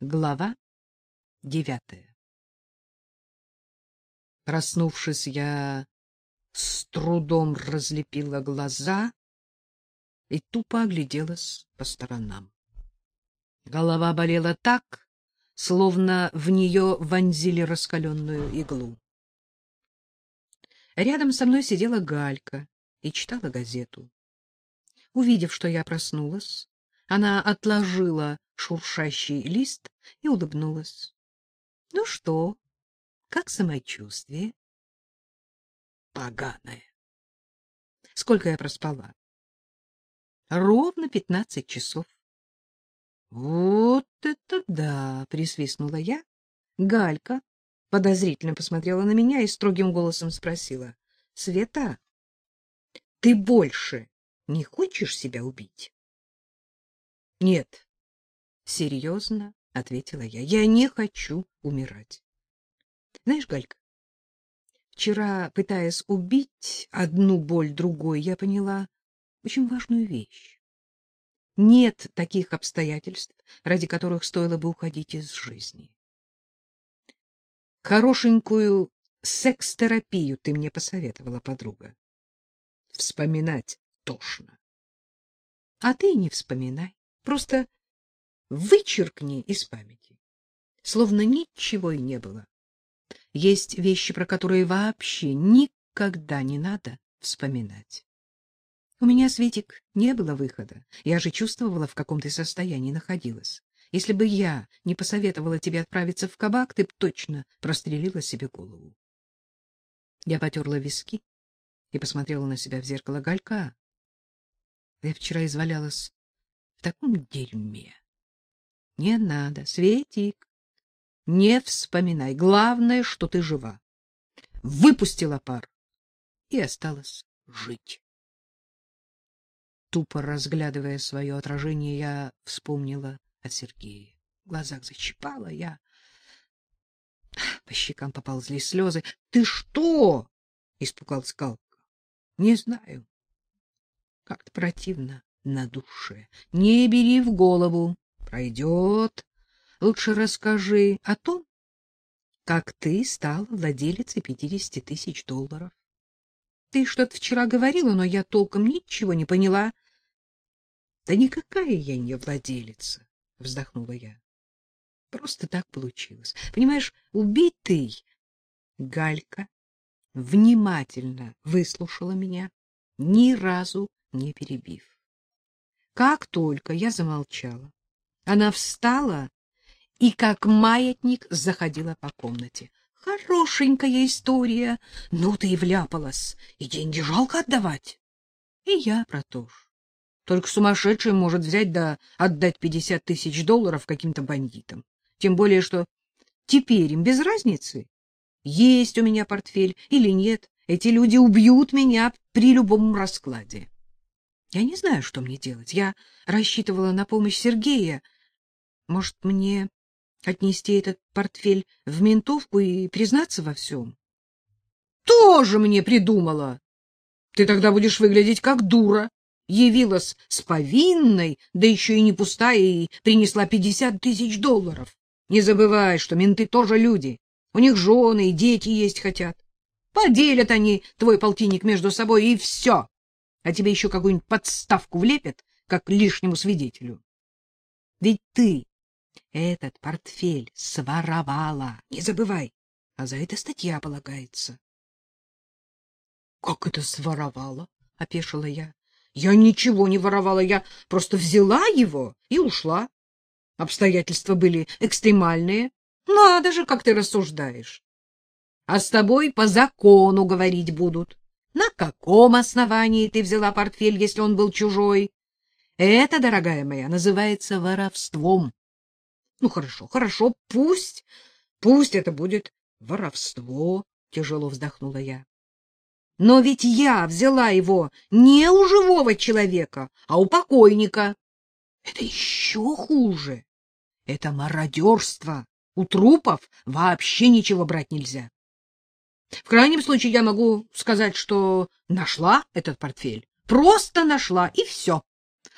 Глава девятая Проснувшись, я с трудом разлепила глаза и тупо огляделась по сторонам. Голова болела так, словно в нее вонзили раскаленную иглу. Рядом со мной сидела Галька и читала газету. Увидев, что я проснулась, она отложила шуршащий лист и улыбнулась. — Ну что, как самочувствие? — Поганое. — Сколько я проспала? — Ровно пятнадцать часов. — Вот это да! — присвистнула я. Галька подозрительно посмотрела на меня и строгим голосом спросила. — Света, ты больше не хочешь себя убить? — Нет, — серьезно ответила я. — Я не хочу умирать. Знаешь, Галька, вчера, пытаясь убить одну боль другой, я поняла очень важную вещь. Нет таких обстоятельств, ради которых стоило бы уходить из жизни. Хорошенькую секс-терапию ты мне посоветовала, подруга. Вспоминать тошно. А ты не вспоминай. Просто вычеркни из памяти, словно ничего и не было. Есть вещи, про которые вообще никогда не надо вспоминать. У меня, Светик, не было выхода. Я же чувствовала, в каком ты состоянии находилась. Если бы я не посоветовала тебе отправиться в кабак, ты б точно прострелила себе голову. Я потерла виски и посмотрела на себя в зеркало Галька. Я вчера извалялась в таком дерьме. Не надо, Светик, не вспоминай. Главное, что ты жива. Выпустила пар и осталась жить. Тупо разглядывая свое отражение, я вспомнила о Сергее. В глазах защипала я. По щекам поползли слезы. — Ты что? — испугался Галка. — Не знаю. Как-то противно на душе. Не бери в голову, пройдет. Лучше расскажи о том, как ты стал владелицей пятидесяти тысяч долларов. Ты что-то вчера говорила, но я толком ничего не поняла. Да никакая я не владелица, вздохнула я. Просто так получилось. Понимаешь, убитый Галька внимательно выслушала меня, ни разу не перебив. Как только я замолчала, она встала и, как маятник, заходила по комнате. Хорошенькая история. Ну ты и вляпалась, и деньги жалко отдавать. И я про то ж. Только сумасшедший может взять да отдать пятьдесят тысяч долларов каким-то бандитам. Тем более, что теперь им без разницы, есть у меня портфель или нет. Эти люди убьют меня при любом раскладе. Я не знаю, что мне делать. Я рассчитывала на помощь Сергея. Может, мне отнести этот портфель в ментовку и признаться во всем? Тоже мне придумала. Ты тогда будешь выглядеть как дура. Явилась с повинной, да еще и не пустая, и принесла пятьдесят тысяч долларов. Не забывай, что менты тоже люди. У них жены и дети есть хотят. Поделят они твой полтинник между собой, и все а тебе еще какую-нибудь подставку влепят, как лишнему свидетелю. Ведь ты этот портфель своровала, не забывай, а за это статья полагается. — Как это своровала? — опешила я. — Я ничего не воровала, я просто взяла его и ушла. Обстоятельства были экстремальные. Надо же, как ты рассуждаешь. А с тобой по закону говорить будут. На каком основании ты взяла портфель, если он был чужой? Это, дорогая моя, называется воровством. Ну, хорошо, хорошо, пусть, пусть это будет воровство, тяжело вздохнула я. Но ведь я взяла его не у живого человека, а у покойника. Это еще хуже. Это мародерство. У трупов вообще ничего брать нельзя. В крайнем случае я могу сказать, что нашла этот портфель. Просто нашла, и все.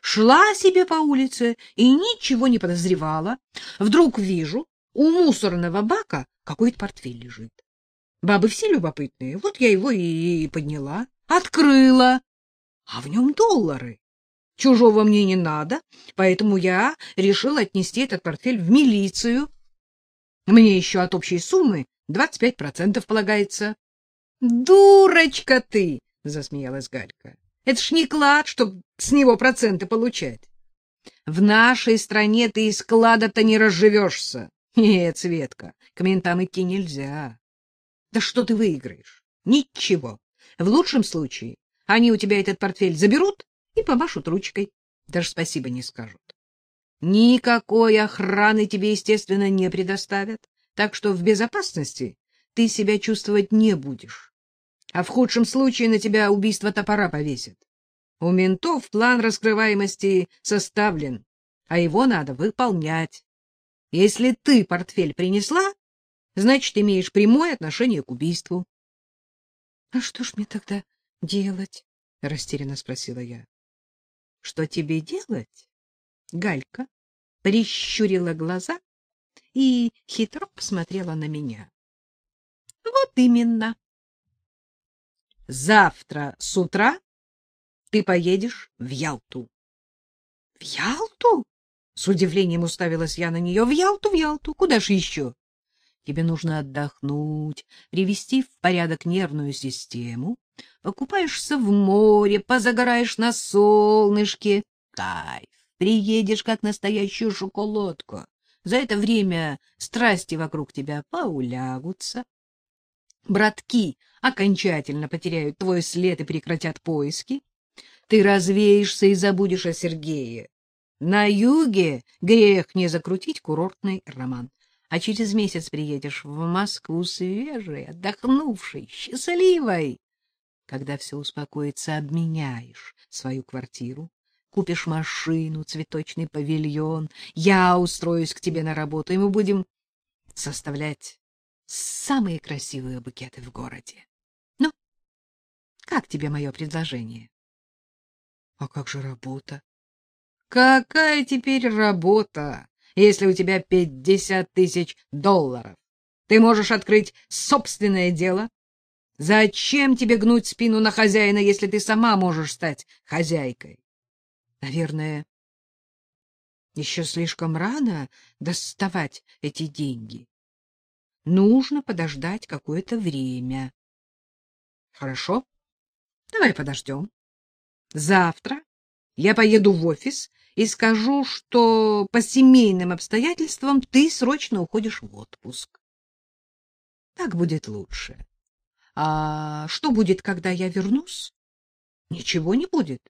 Шла себе по улице и ничего не подозревала. Вдруг вижу, у мусорного бака какой-то портфель лежит. Бабы все любопытные, вот я его и подняла, открыла, а в нем доллары. Чужого мне не надо, поэтому я решила отнести этот портфель в милицию. Мне еще от общей суммы 25% полагается. — Дурочка ты! — засмеялась Галька. — Это ж не клад, чтоб с него проценты получать. В нашей стране ты из клада-то не разживешься. Нет, Светка, к ментам идти нельзя. Да что ты выиграешь? Ничего. В лучшем случае они у тебя этот портфель заберут и помашут ручкой. Даже спасибо не скажут. Никакой охраны тебе, естественно, не предоставят, так что в безопасности ты себя чувствовать не будешь. А в худшем случае на тебя убийство топора повесят. У ментов план раскрываемости составлен, а его надо выполнять. Если ты портфель принесла, значит, имеешь прямое отношение к убийству. — А что ж мне тогда делать? — растерянно спросила я. — Что тебе делать? Галька прищурила глаза и хитро посмотрела на меня. — Вот именно. Завтра с утра ты поедешь в Ялту. — В Ялту? — с удивлением уставилась я на нее. — В Ялту, в Ялту. Куда ж еще? Тебе нужно отдохнуть, привести в порядок нервную систему. Покупаешься в море, позагораешь на солнышке. Кайф! Приедешь, как настоящую шоколадку. За это время страсти вокруг тебя поулягутся. Братки окончательно потеряют твой след и прекратят поиски. Ты развеешься и забудешь о Сергее. На юге грех не закрутить курортный роман а через месяц приедешь в Москву свежей, отдохнувшей, счастливой. Когда все успокоится, обменяешь свою квартиру, купишь машину, цветочный павильон, я устроюсь к тебе на работу, и мы будем составлять самые красивые букеты в городе. Ну, как тебе мое предложение? — А как же работа? — Какая теперь работа? если у тебя пятьдесят тысяч долларов. Ты можешь открыть собственное дело. Зачем тебе гнуть спину на хозяина, если ты сама можешь стать хозяйкой? Наверное, еще слишком рано доставать эти деньги. Нужно подождать какое-то время. Хорошо, давай подождем. Завтра я поеду в офис и скажу, что по семейным обстоятельствам ты срочно уходишь в отпуск. Так будет лучше. А что будет, когда я вернусь? Ничего не будет.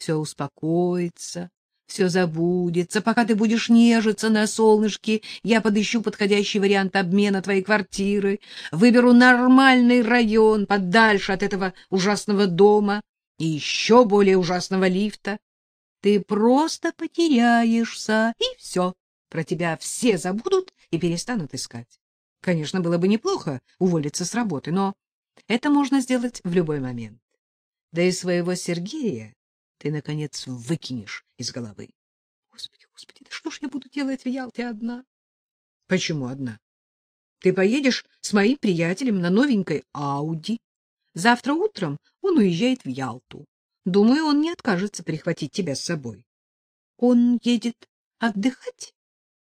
Все успокоится, все забудется. Пока ты будешь нежиться на солнышке, я подыщу подходящий вариант обмена твоей квартиры, выберу нормальный район подальше от этого ужасного дома и еще более ужасного лифта. Ты просто потеряешься, и все. Про тебя все забудут и перестанут искать. Конечно, было бы неплохо уволиться с работы, но это можно сделать в любой момент. Да и своего Сергея ты, наконец, выкинешь из головы. Господи, господи, да что ж я буду делать в Ялте одна? Почему одна? Ты поедешь с моим приятелем на новенькой Ауди. Завтра утром он уезжает в Ялту. Думаю, он не откажется прихватить тебя с собой. Он едет отдыхать?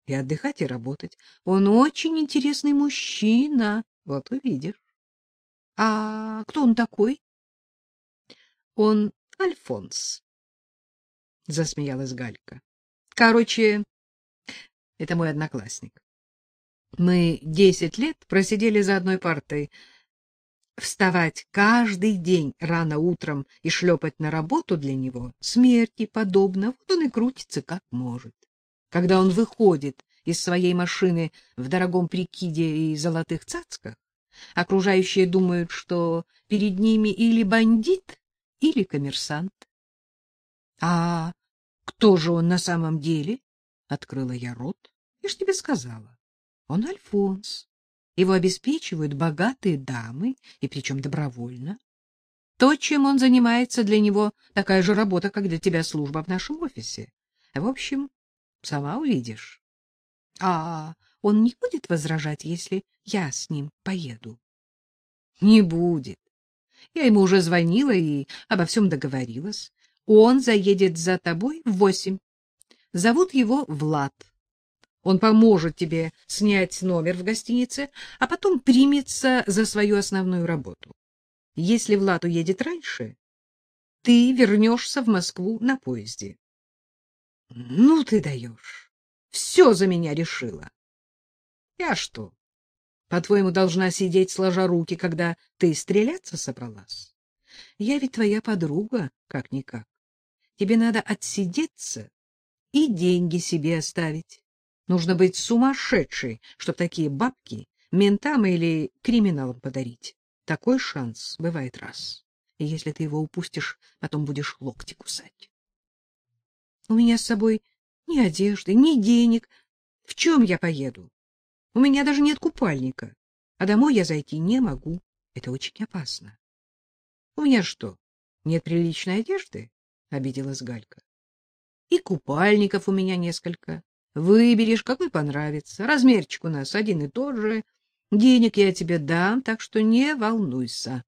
И отдыхать, и работать. Он очень интересный мужчина. Вот увидишь. А кто он такой? Он Альфонс. Засмеялась Галька. Короче, это мой одноклассник. Мы десять лет просидели за одной партой вставать каждый день рано утром и шлепать на работу для него смерти подобно, вот он и крутится как может. Когда он выходит из своей машины в дорогом прикиде и золотых цацках, окружающие думают, что перед ними или бандит, или коммерсант. — А кто же он на самом деле? — открыла я рот. — Я ж тебе сказала. Он Альфонс. Его обеспечивают богатые дамы, и причем добровольно. То, чем он занимается, для него такая же работа, как для тебя служба в нашем офисе. В общем, сама увидишь. А он не будет возражать, если я с ним поеду? Не будет. Я ему уже звонила и обо всем договорилась. Он заедет за тобой в восемь. Зовут его Влад. Он поможет тебе снять номер в гостинице, а потом примется за свою основную работу. Если Влад уедет раньше, ты вернешься в Москву на поезде. Ну ты даешь. Все за меня решила. Я что, по-твоему, должна сидеть сложа руки, когда ты стреляться собралась? Я ведь твоя подруга, как-никак. Тебе надо отсидеться и деньги себе оставить. Нужно быть сумасшедшей, чтобы такие бабки ментам или криминалам подарить. Такой шанс бывает раз. И если ты его упустишь, потом будешь локти кусать. У меня с собой ни одежды, ни денег. В чем я поеду? У меня даже нет купальника. А домой я зайти не могу. Это очень опасно. У меня что, нет приличной одежды? Обиделась Галька. И купальников у меня несколько. Выберешь, какой понравится. Размерчик у нас один и тот же. Денег я тебе дам, так что не волнуйся.